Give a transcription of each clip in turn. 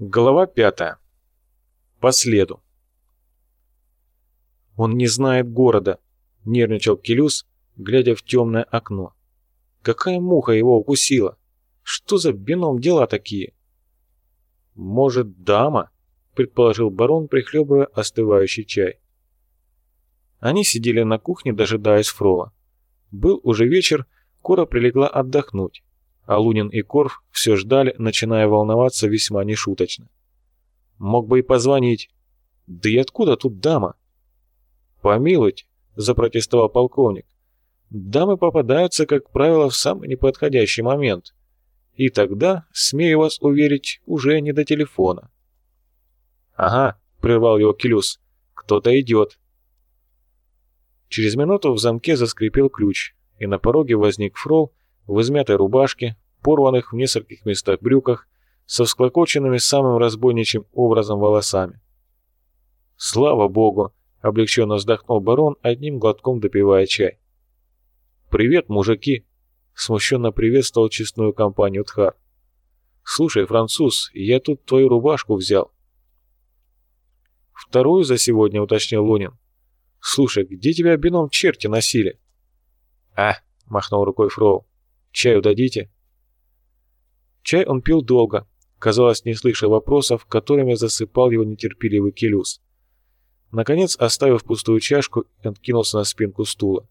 Глава пятая. По следу. «Он не знает города», — нервничал Келюс, глядя в темное окно. «Какая муха его укусила? Что за бином дела такие?» «Может, дама?» — предположил барон, прихлебывая остывающий чай. Они сидели на кухне, дожидаясь Фрола. Был уже вечер, Кора прилегла отдохнуть а Лунин и Корф все ждали, начиная волноваться весьма нешуточно. Мог бы и позвонить. Да и откуда тут дама? Помилуйте, запротестовал полковник. Дамы попадаются, как правило, в самый неподходящий момент. И тогда, смею вас уверить, уже не до телефона. Ага, прервал его Келюс. Кто-то идет. Через минуту в замке заскрипел ключ, и на пороге возник Фрол в измятой рубашке, порванных в нескольких местах брюках, со всклокоченными самым разбойничьим образом волосами. «Слава богу!» — облегченно вздохнул барон, одним глотком допивая чай. «Привет, мужики!» — смущенно приветствовал честную компанию Тхар. «Слушай, француз, я тут твою рубашку взял». «Вторую за сегодня», — уточнил Лунин. «Слушай, где тебя бином черти носили?» «А!» — махнул рукой Фроу. Чаю дадите?» Чай он пил долго, казалось, не слыша вопросов, которыми засыпал его нетерпеливый келюс. Наконец, оставив пустую чашку, он кинулся на спинку стула,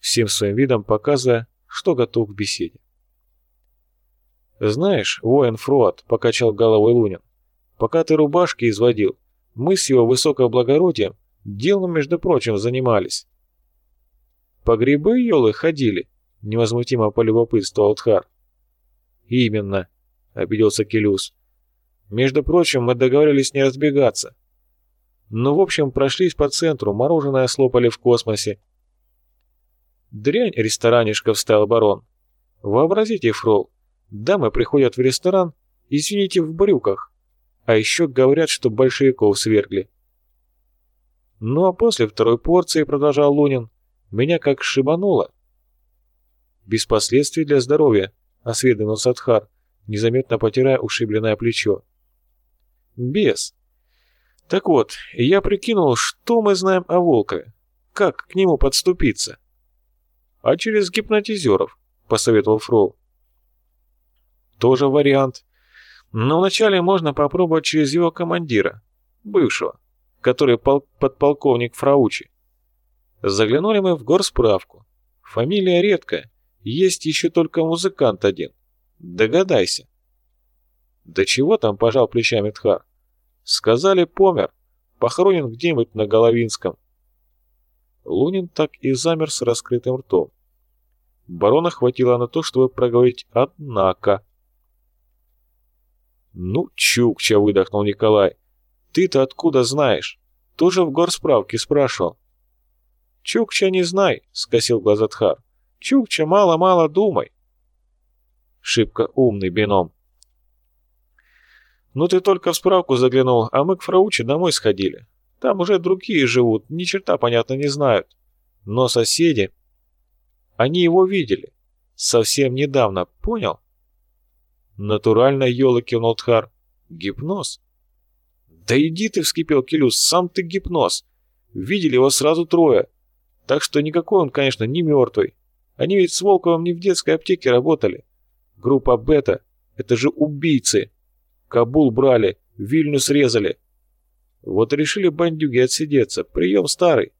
всем своим видом показывая, что готов к беседе. «Знаешь, воин Фруат», — покачал головой Лунин, — «пока ты рубашки изводил, мы с его высокоблагородием делом, между прочим, занимались». «По грибы, елы, ходили?» — невозмутимо полюбопытствовал Тхар. «Именно», — обиделся Келюс. «Между прочим, мы договорились не разбегаться. Ну, в общем, прошлись по центру, мороженое слопали в космосе». «Дрянь ресторанишка», — вставил барон. «Вообразите, фрол, дамы приходят в ресторан, извините, в брюках, а еще говорят, что большевиков свергли». «Ну, а после второй порции», — продолжал Лунин, — «меня как шибануло» без последствий для здоровья», — осведомился Адхар, незаметно потирая ушибленное плечо. «Без. Так вот, я прикинул, что мы знаем о Волкове, как к нему подступиться». «А через гипнотизеров», — посоветовал Фрол. «Тоже вариант. Но вначале можно попробовать через его командира, бывшего, который пол подполковник Фраучи. Заглянули мы в горсправку. Фамилия редкая, есть еще только музыкант один. Догадайся. Да чего там, пожал плечами Тхар. Сказали, помер. Похоронен где-нибудь на Головинском. Лунин так и замер с раскрытым ртом. Барона хватило на то, чтобы проговорить «однако». «Ну, Чукча!» — выдохнул Николай. «Ты-то откуда знаешь? Тоже в горсправке спрашивал». «Чукча не знай!» — скосил глаза Тхар. Чукча, мало-мало думай. Шибко умный бином. Ну ты только в справку заглянул, а мы к Фрауче домой сходили. Там уже другие живут, ни черта, понятно, не знают. Но соседи... Они его видели. Совсем недавно, понял? Натурально, елы кивнул. Гипноз? Да иди ты, вскипел Келюс, сам ты гипноз. Видели его сразу трое. Так что никакой он, конечно, не мертвый. Они ведь с Волковым не в детской аптеке работали. Группа Бета — это же убийцы. Кабул брали, Вильню срезали. Вот решили бандюги отсидеться. Прием старый.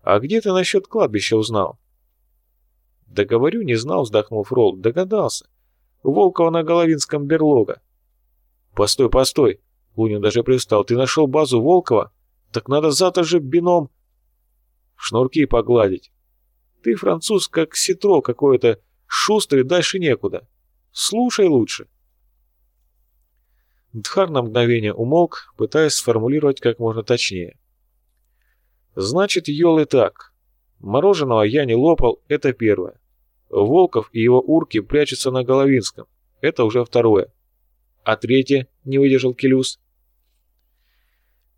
А где ты насчет кладбища узнал? Да говорю, не знал, вздохнул Фрол. Догадался. Волкова на Головинском берлога. Постой, постой. Лунин даже пристал. Ты нашел базу Волкова? Так надо завтра же бином... Шнурки погладить. Ты, француз, как ситро какое-то, шустрый, дальше некуда. Слушай лучше. Дхар на мгновение умолк, пытаясь сформулировать как можно точнее. Значит, ел и так. Мороженого я не лопал, это первое. Волков и его урки прячутся на Головинском. Это уже второе. А третье, не выдержал Келюс.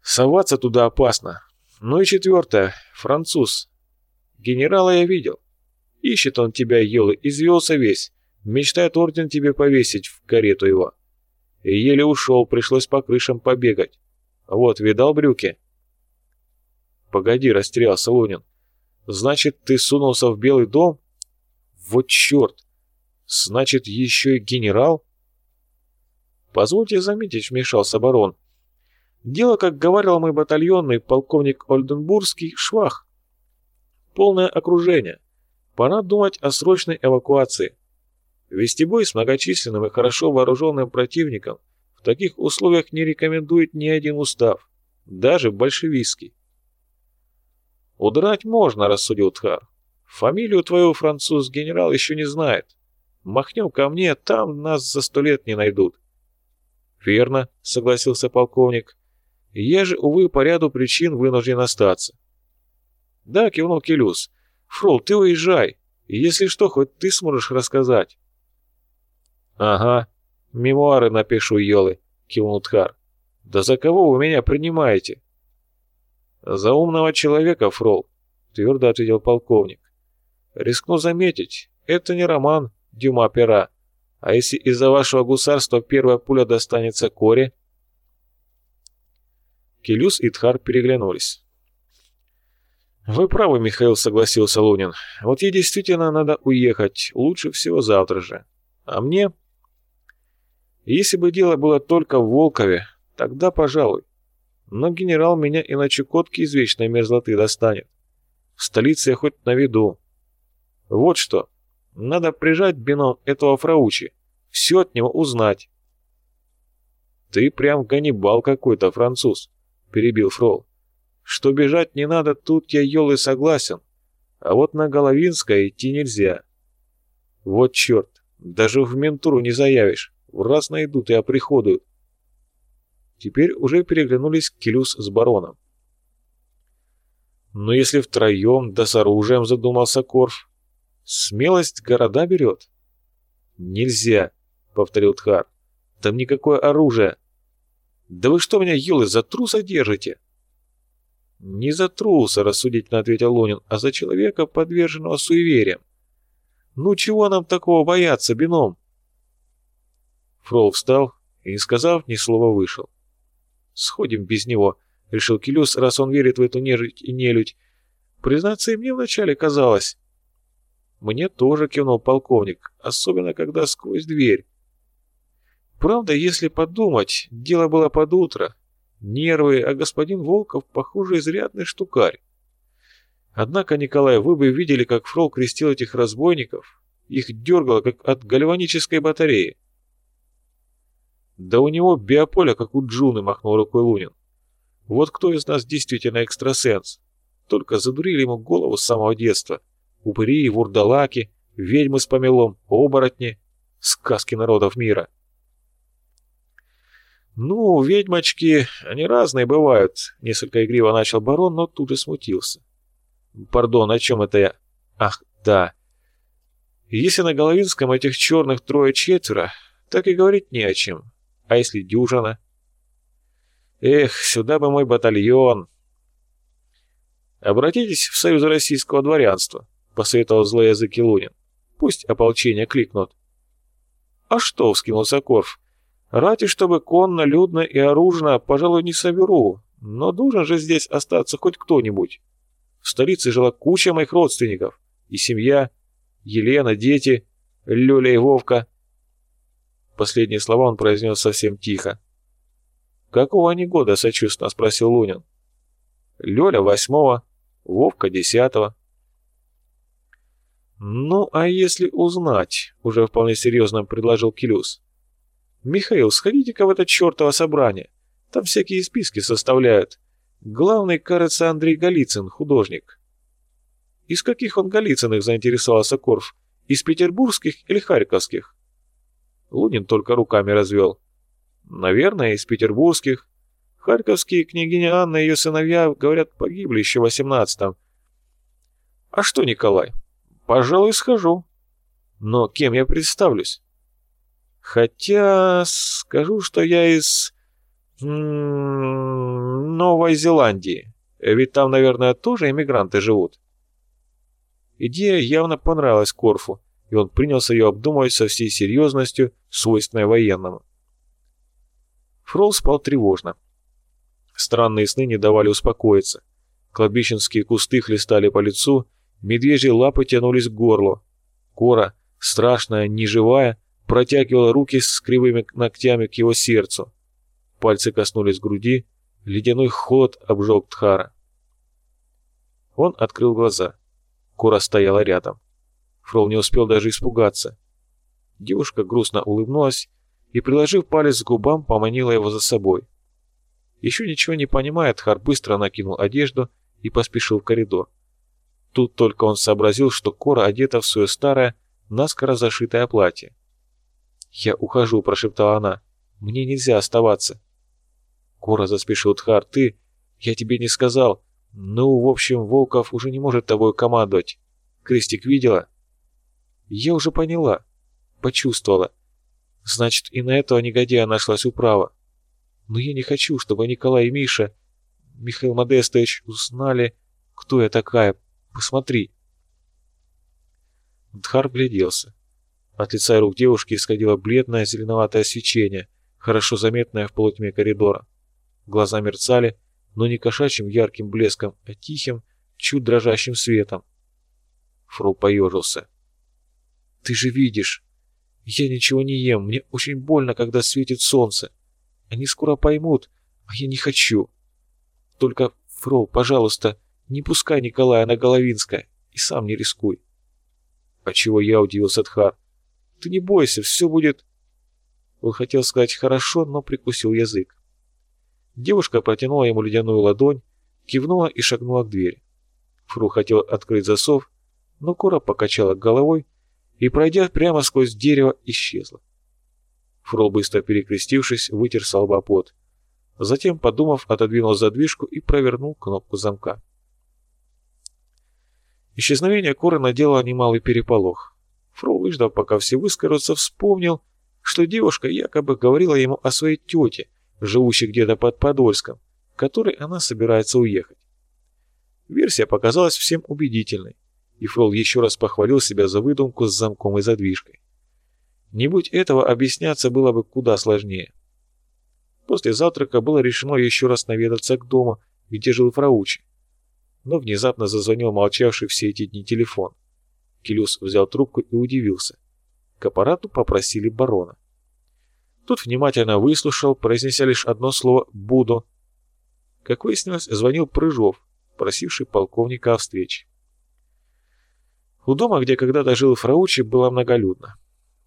Соваться туда опасно. Ну и четвертое, француз, Генерала я видел. Ищет он тебя, елы, извелся весь. Мечтает орден тебе повесить в карету его. И еле ушел, пришлось по крышам побегать. Вот, видал брюки?» «Погоди», — растерялся Лунин. «Значит, ты сунулся в Белый дом? Вот черт! Значит, еще и генерал?» «Позвольте заметить», — вмешался барон. «Дело, как говорил мой батальонный полковник Ольденбургский, швах. Полное окружение. Пора думать о срочной эвакуации. Вести бой с многочисленным и хорошо вооруженным противником в таких условиях не рекомендует ни один устав, даже большевистский. «Удрать можно», — рассудил Тхар. «Фамилию твою француз-генерал еще не знает. Махнем ко мне, там нас за сто лет не найдут». «Верно», — согласился полковник. «Я же, увы, по ряду причин вынужден остаться». «Да», — кивнул Келюс. «Фрол, ты уезжай. Если что, хоть ты сможешь рассказать». «Ага, мемуары напишу, елы», — кивнул Тхар. «Да за кого вы меня принимаете?» «За умного человека, Фрол», — твердо ответил полковник. «Рискну заметить, это не роман Дюма Пера, а если из-за вашего гусарства первая пуля достанется Коре?» Келюс и Тхар переглянулись. «Вы правы, Михаил», — согласился Лунин. «Вот ей действительно надо уехать, лучше всего завтра же. А мне...» «Если бы дело было только в Волкове, тогда пожалуй. Но генерал меня и на Чукотке из вечной мерзлоты достанет. В столице я хоть на виду. Вот что, надо прижать бином этого фраучи, все от него узнать». «Ты прям Ганнибал какой-то, француз», — перебил Фрол. Что бежать не надо, тут я, елы, согласен. А вот на Головинское идти нельзя. Вот черт, даже в ментуру не заявишь. В раз найдут и оприходуют. Теперь уже переглянулись Келюс с бароном. Но если втроем, да с оружием, задумался Корф, смелость города берет. Нельзя, повторил Тхар. Там никакое оружие. Да вы что меня, елы, за труса держите? «Не за труса», — рассудительно ответил Лунин, — «а за человека, подверженного суевериям. Ну чего нам такого бояться, бином?» Фрол встал и, не сказав ни слова, вышел. «Сходим без него», — решил Келюс, раз он верит в эту нежить и нелюдь. «Признаться, и мне вначале казалось». «Мне тоже», — кивнул полковник, особенно когда сквозь дверь. Правда, если подумать, дело было под утро, Нервы, а господин Волков, похоже, изрядный штукарь. Однако, Николай, вы бы видели, как Фрол крестил этих разбойников. Их дергало, как от гальванической батареи. Да у него биополя, как у Джуны, махнул рукой Лунин. Вот кто из нас действительно экстрасенс? Только задурили ему голову с самого детства. Упыри, вурдалаки, ведьмы с помелом, оборотни. Сказки народов мира. «Ну, ведьмочки, они разные бывают», — несколько игриво начал барон, но тут же смутился. «Пардон, о чем это я? Ах, да. Если на Головинском этих черных трое-четверо, так и говорить не о чем. А если дюжина?» «Эх, сюда бы мой батальон!» «Обратитесь в Союз Российского дворянства», — посоветовал злоязыкий Лунин. «Пусть ополчение кликнут». «А что?» — вскинулся Корф. Рати, чтобы конно, людно и оружно, пожалуй, не соберу, но должен же здесь остаться хоть кто-нибудь. В столице жила куча моих родственников. И семья, Елена, дети, Лёля и Вовка. Последние слова он произнес совсем тихо. «Какого они года?» — сочувственно спросил Лунин. «Лёля восьмого, Вовка десятого». «Ну, а если узнать?» — уже вполне серьезно предложил Келюс. «Михаил, сходите-ка в это чертово собрание. Там всякие списки составляют. Главный, кажется, Андрей Голицын, художник». «Из каких он Голицыных?» – заинтересовался Корф. «Из петербургских или харьковских?» Лунин только руками развел. «Наверное, из петербургских. Харьковские княгиня Анна и ее сыновья, говорят, погибли еще в восемнадцатом. А что, Николай? Пожалуй, схожу. Но кем я представлюсь? Хотя скажу, что я из Новой Зеландии. Ведь там, наверное, тоже иммигранты живут. Идея явно понравилась Корфу, и он принялся ее обдумывать со всей серьезностью, свойственной военному. Фрол спал тревожно. Странные сны не давали успокоиться. Кладбищенские кусты хлестали по лицу, медвежьи лапы тянулись к горлу. Кора, страшная, неживая, протягивала руки с кривыми ногтями к его сердцу. Пальцы коснулись груди, ледяной холод обжег Тхара. Он открыл глаза. Кора стояла рядом. Фрол не успел даже испугаться. Девушка грустно улыбнулась и, приложив палец к губам, поманила его за собой. Еще ничего не понимая, Тхар быстро накинул одежду и поспешил в коридор. Тут только он сообразил, что Кора одета в свое старое, наскоро зашитое платье. «Я ухожу», — прошептала она. «Мне нельзя оставаться». Кора заспешил Тхар. «Ты... Я тебе не сказал. Ну, в общем, Волков уже не может тобой командовать. Крестик видела?» «Я уже поняла. Почувствовала. Значит, и на этого негодяя нашлась управа. Но я не хочу, чтобы Николай и Миша, Михаил Модестович, узнали, кто я такая. Посмотри». Дхар гляделся. От лица и рук девушки исходило бледное зеленоватое свечение, хорошо заметное в полутьме коридора. Глаза мерцали, но не кошачьим ярким блеском, а тихим, чуть дрожащим светом. Фру поежился. «Ты же видишь! Я ничего не ем, мне очень больно, когда светит солнце. Они скоро поймут, а я не хочу. Только, Фрол, пожалуйста, не пускай Николая на Головинское и сам не рискуй». «А чего я?» — удивился Тхар. «Ты не бойся, все будет...» Он хотел сказать «хорошо», но прикусил язык. Девушка протянула ему ледяную ладонь, кивнула и шагнула к двери. Фру хотел открыть засов, но Кора покачала головой и, пройдя прямо сквозь дерево, исчезла. Фрол, быстро перекрестившись, вытер с лба пот. Затем, подумав, отодвинул задвижку и провернул кнопку замка. Исчезновение Коры наделало немалый переполох. Фрол, выждав, пока все выскажутся, вспомнил, что девушка якобы говорила ему о своей тете, живущей где-то под Подольском, которой она собирается уехать. Версия показалась всем убедительной, и Фрол еще раз похвалил себя за выдумку с замком и задвижкой. Не будь этого, объясняться было бы куда сложнее. После завтрака было решено еще раз наведаться к дому, где жил Фраучи. Но внезапно зазвонил молчавший все эти дни телефон. Келюс взял трубку и удивился. К аппарату попросили барона. Тот внимательно выслушал, произнеся лишь одно слово «буду». Как выяснилось, звонил Прыжов, просивший полковника о встрече. У дома, где когда-то жил Фраучи, было многолюдно.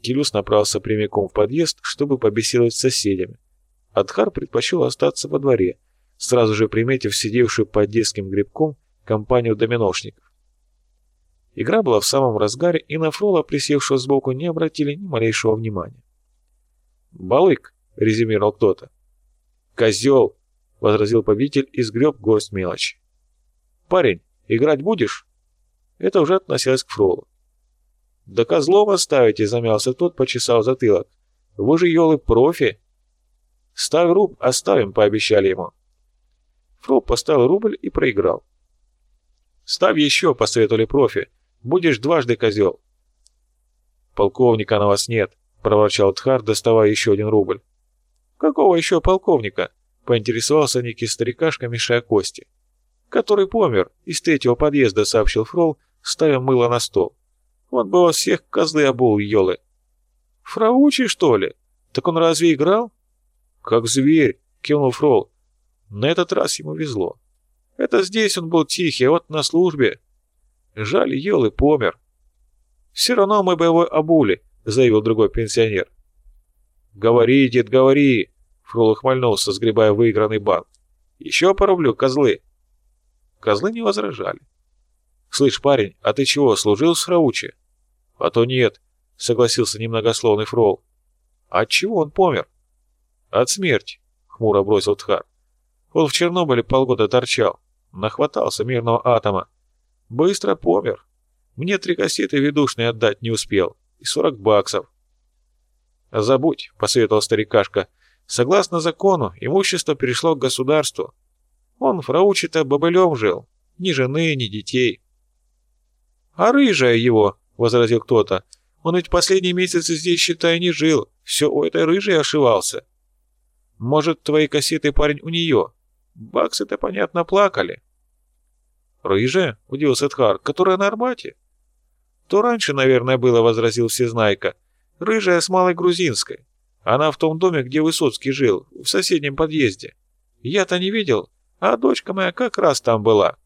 Келюс направился прямиком в подъезд, чтобы побеседовать с соседями. Адхар предпочел остаться во дворе, сразу же приметив сидевшую под детским грибком компанию доминошников. Игра была в самом разгаре, и на Фрола, присевшего сбоку, не обратили ни малейшего внимания. «Балык», — резюмировал кто-то. «Козел», — возразил победитель и сгреб горсть мелочи. «Парень, играть будешь?» Это уже относилось к Фролу. «Да козлом оставите», — замялся тот, почесал затылок. «Вы же, елы, профи!» «Ставь руб, оставим», — пообещали ему. Фрол поставил рубль и проиграл. «Ставь еще», — посоветовали профи. «Будешь дважды козел». «Полковника на вас нет», — проворчал Тхар, доставая еще один рубль. «Какого еще полковника?» — поинтересовался некий старикашка, мешая кости. «Который помер, из третьего подъезда», — сообщил Фрол, ставя мыло на стол. «Он бы вас всех козлы обул, елы». «Фраучи, что ли? Так он разве играл?» «Как зверь», — кивнул Фрол. На этот раз ему везло. Это здесь он был тихий, а вот на службе... Жаль, елы помер. «Все равно мы боевой обули», — заявил другой пенсионер. «Говори, дед, говори!» — Фрол ухмыльнулся, сгребая выигранный банк. «Еще порублю, козлы!» Козлы не возражали. «Слышь, парень, а ты чего, служил с Раучи?» «А то нет», — согласился немногословный Фрол. «А от чего он помер?» «От смерти», — хмуро бросил Тхар. «Он в Чернобыле полгода торчал, нахватался мирного атома. Быстро помер. Мне три кассеты ведушные отдать не успел, и сорок баксов». «Забудь», — посоветовал старикашка. «Согласно закону, имущество перешло к государству. Он в Раучи-то бобылем жил, ни жены, ни детей». «А рыжая его», — возразил кто-то. «Он ведь последние месяцы здесь, считай, не жил. Все у этой рыжей ошивался». Может, твои кассеты, парень, у нее? Баксы-то, понятно, плакали». «Рыжая?» — удивился Тхар. «Которая на Арбате?» «То раньше, наверное, было», — возразил Всезнайка. «Рыжая с Малой Грузинской. Она в том доме, где Высоцкий жил, в соседнем подъезде. Я-то не видел, а дочка моя как раз там была».